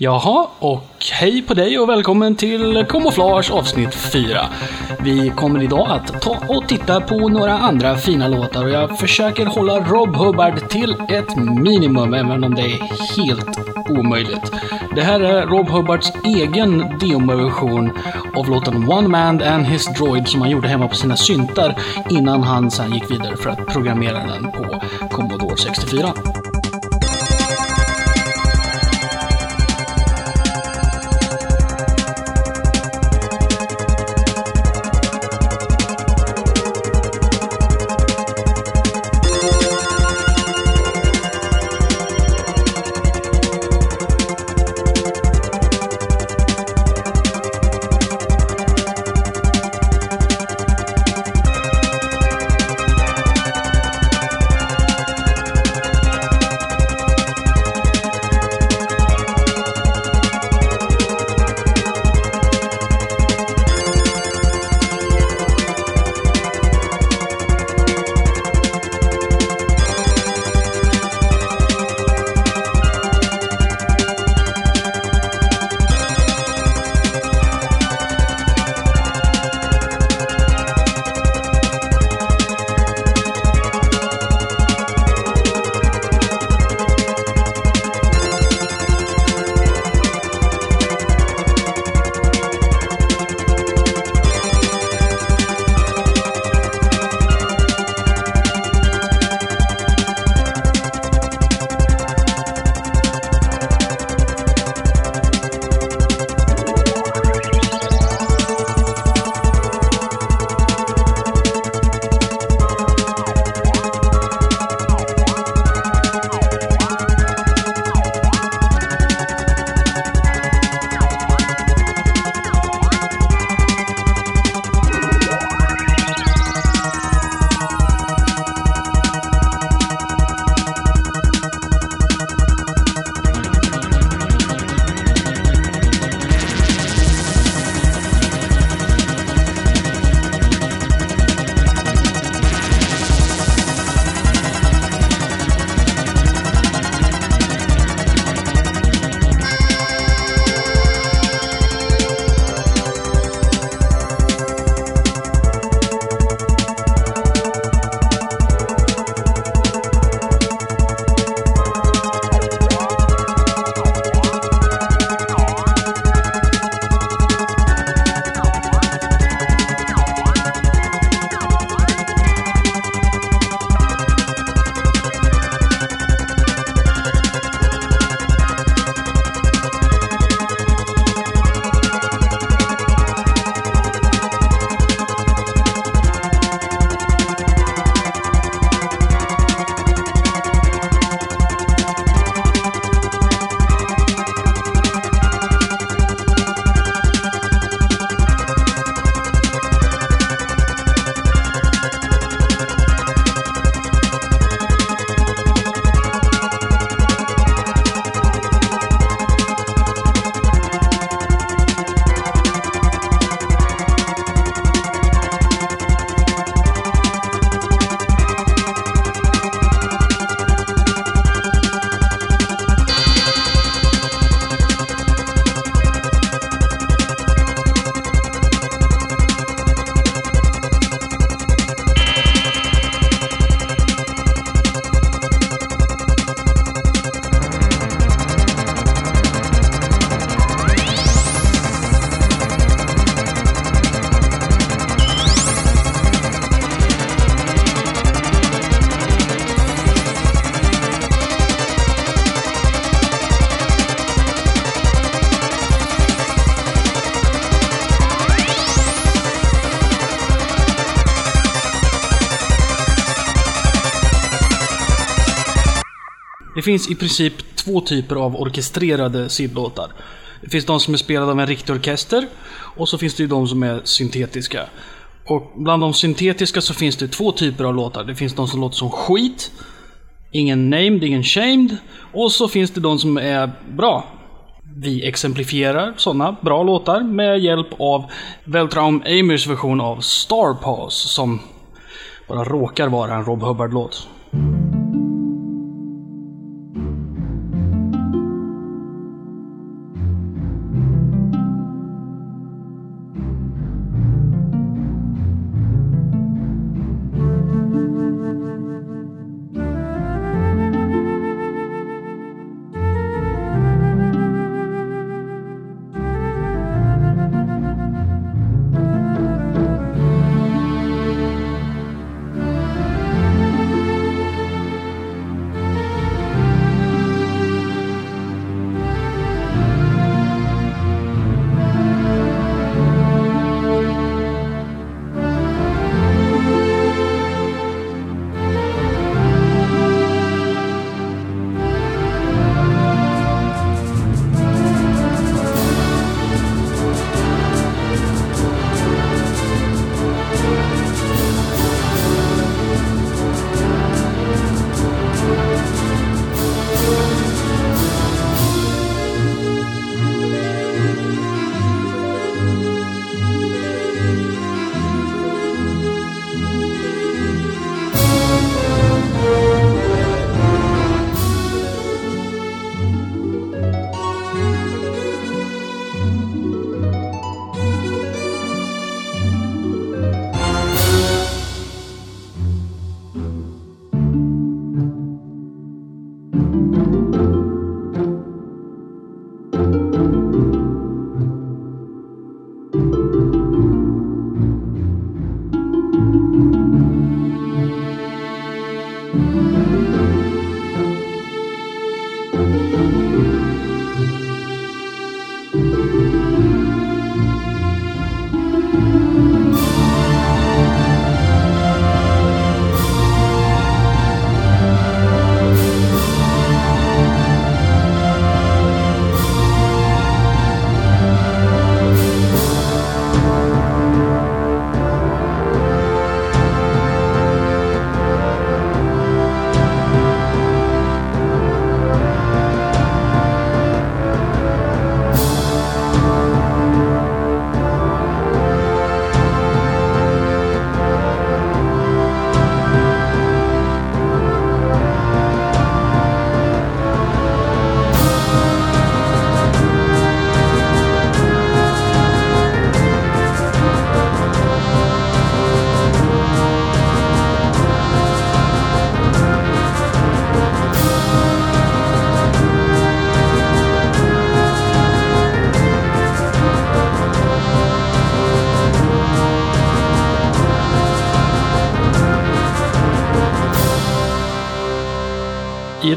Jaha, och hej på dig och välkommen till Camouflage avsnitt 4. Vi kommer idag att ta och titta på några andra fina låtar och jag försöker hålla Rob Hubbard till ett minimum, även om det är helt omöjligt. Det här är Rob Hubbards egen demoversion av låten One Man and His Droid som han gjorde hemma på sina syntar innan han sen gick vidare för att programmera den på Commodore 64. Det finns i princip två typer av orkestrerade sidlåtar. Det finns de som är spelade av en riktig orkester och så finns det ju de som är syntetiska. Och bland de syntetiska så finns det två typer av låtar. Det finns de som låter som skit, ingen named, ingen shamed. Och så finns det de som är bra. Vi exemplifierar sådana bra låtar med hjälp av Veltraum Amers version av Star Paws som bara råkar vara en Rob Hubbard-låt.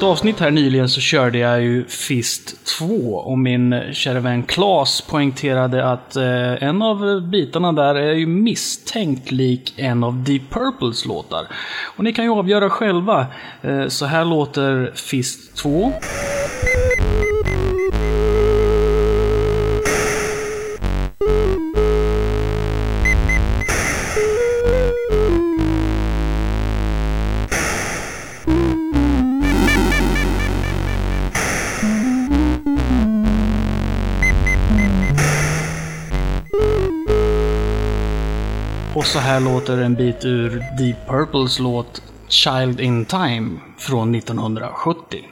Ett avsnitt här nyligen så körde jag ju Fist 2 och min kära vän Klas poängterade att eh, en av bitarna där är ju misstänkt lik en av Deep Purples låtar. Och ni kan ju avgöra själva. Eh, så här låter Fist 2. Och så här låter en bit ur Deep Purples låt Child in Time från 1970.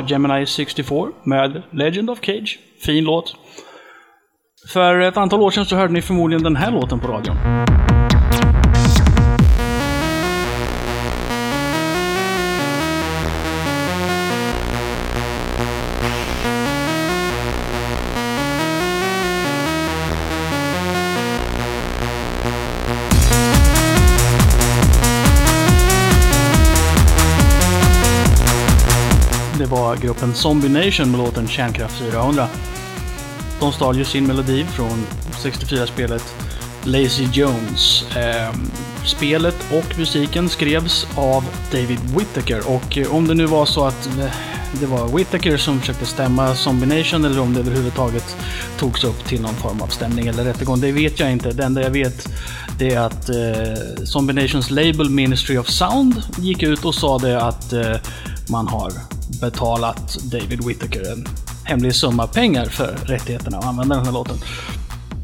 Var Gemini 64 med Legend of Cage. Fin låt. För ett antal år sedan så hörde ni förmodligen den här låten på radion. Gruppen Zombie Nation med låten Kärnkraft 400. De stal ju sin melodi från 64-spelet Lazy Jones. Eh, spelet och musiken skrevs av David Whittaker och eh, om det nu var så att eh, det var Whittaker som försökte stämma Zombie Nation eller om det överhuvudtaget togs upp till någon form av stämning eller rättegång, det vet jag inte. Det enda jag vet det är att eh, Zombie Nations label Ministry of Sound gick ut och sa det att eh, man har betalat David Whittaker en hemlig summa pengar för rättigheterna att använda den här låten.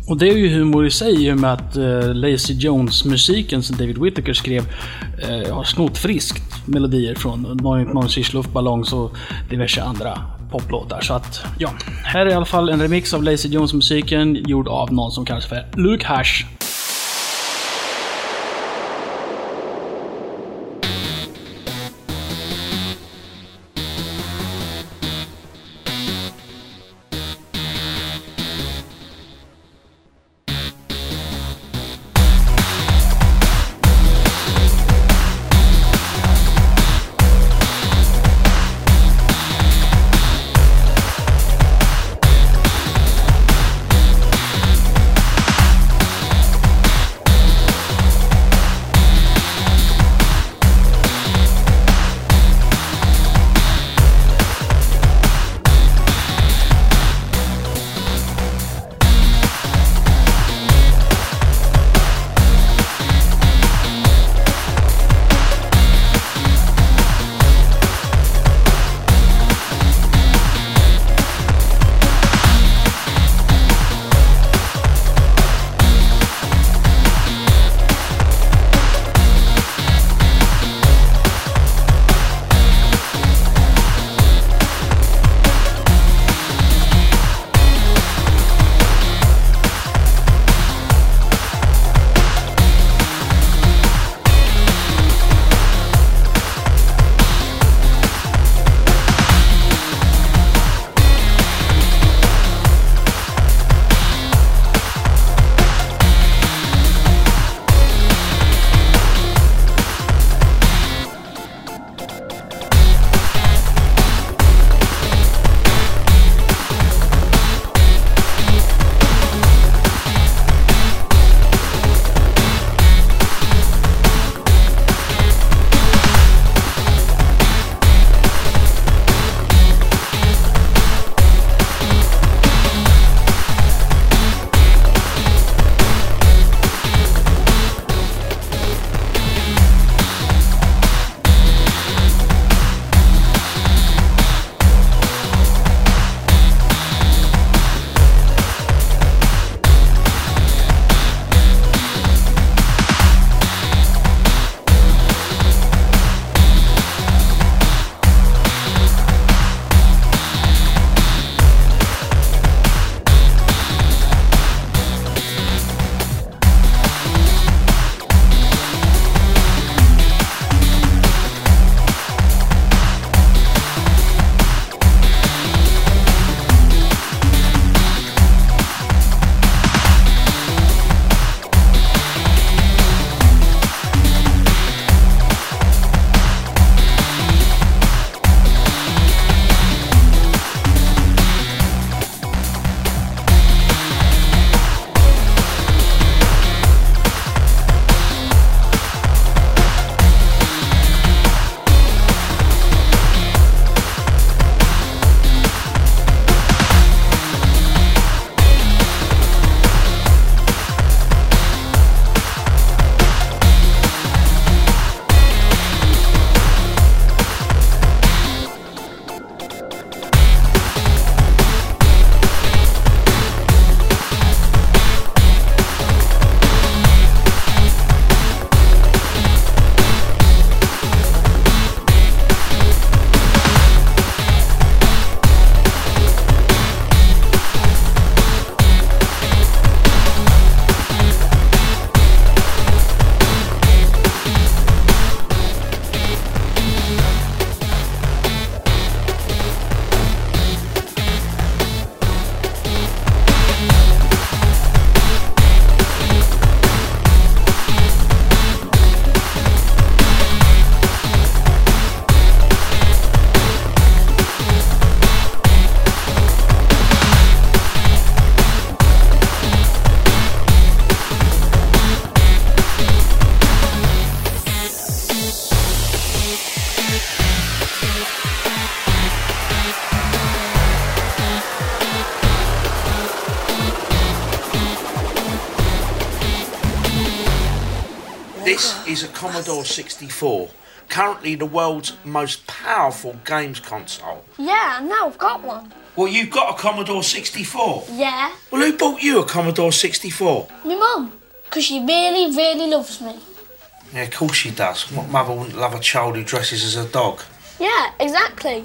Och det är ju humor i sig i och med att eh, Lazy Jones-musiken som David Whittaker skrev eh, har snott friskt melodier från Någon Luftballongs och diverse andra poplåtar. Så att, ja. Här är i alla fall en remix av Lazy Jones-musiken gjord av någon som kallas för Luke Hash. Commodore 64, currently the world's most powerful games console. Yeah, now I've got one. Well, you've got a Commodore 64. Yeah, Well, who bought you a Commodore 64? my mum. Because she really, really loves me. Yeah, of course she does. What mother wouldn't love a child who dresses as a dog? Yeah, exactly.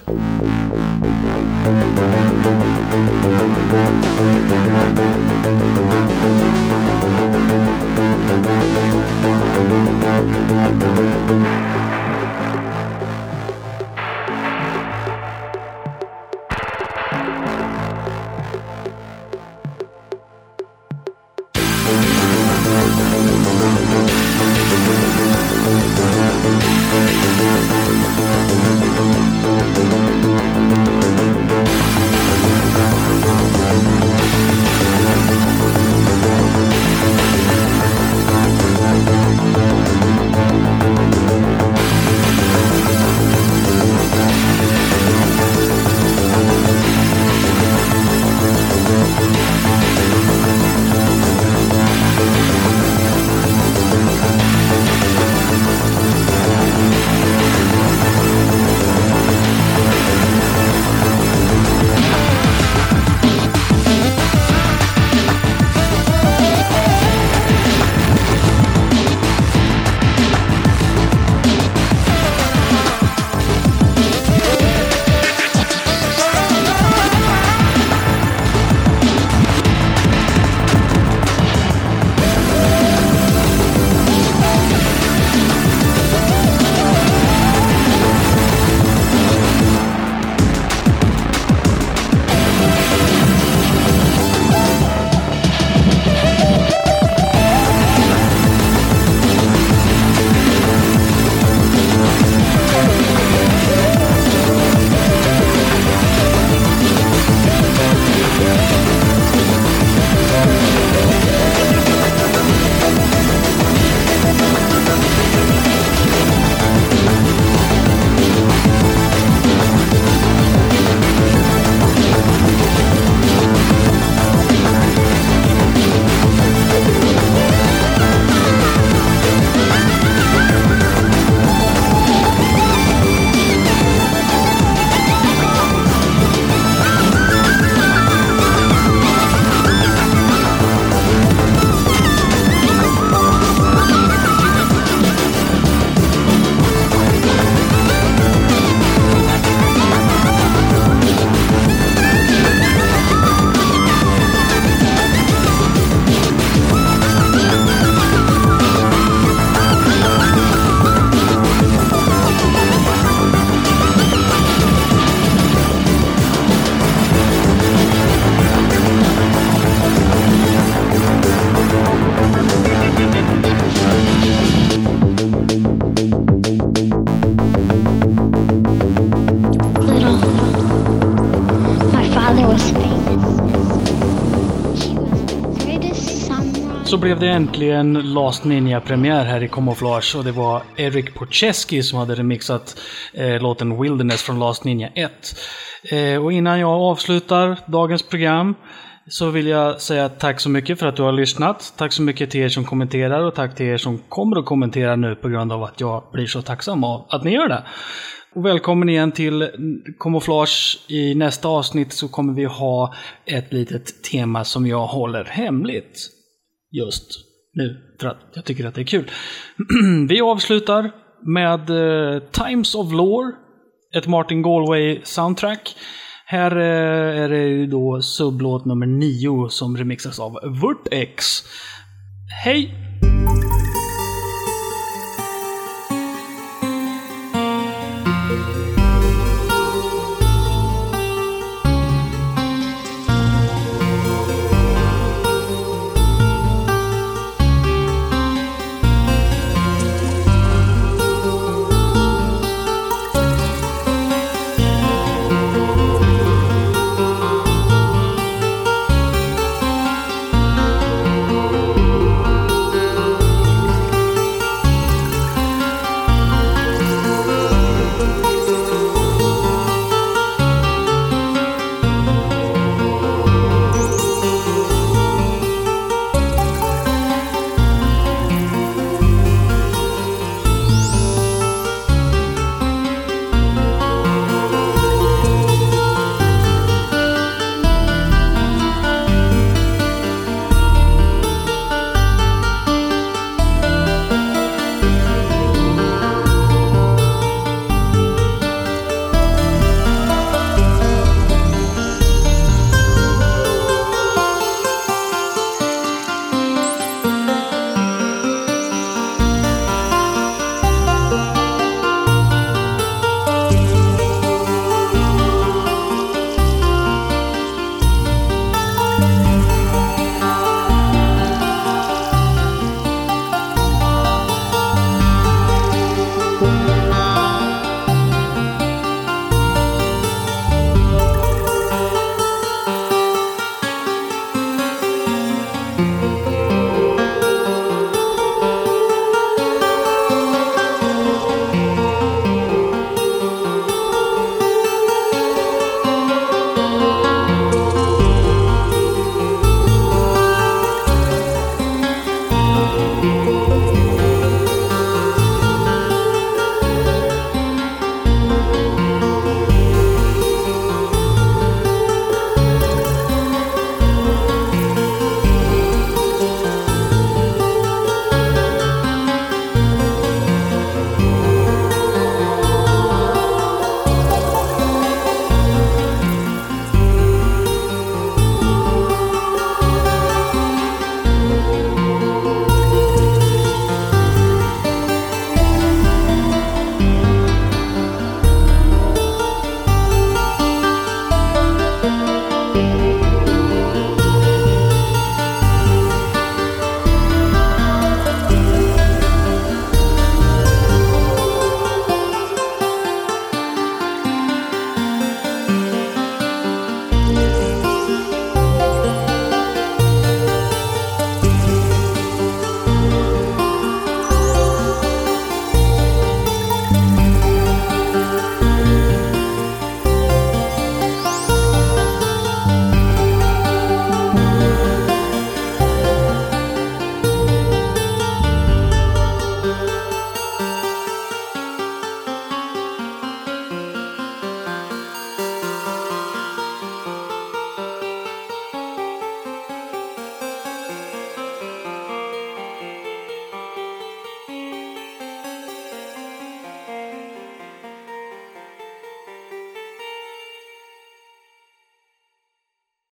Blev det äntligen Last Ninja-premiär här i Camouflage och det var Eric Porcheski som hade remixat eh, låten Wilderness från Last Ninja 1. Eh, och innan jag avslutar dagens program så vill jag säga tack så mycket för att du har lyssnat. Tack så mycket till er som kommenterar och tack till er som kommer att kommentera nu på grund av att jag blir så tacksam av att ni gör det. Och välkommen igen till Camouflage. I nästa avsnitt så kommer vi ha ett litet tema som jag håller hemligt just nu. För att jag tycker att det är kul. vi avslutar med eh, Times of Lore. Ett Martin Galway soundtrack. Här eh, är det ju då sublåt nummer 9 som remixas av Vertex. Hej!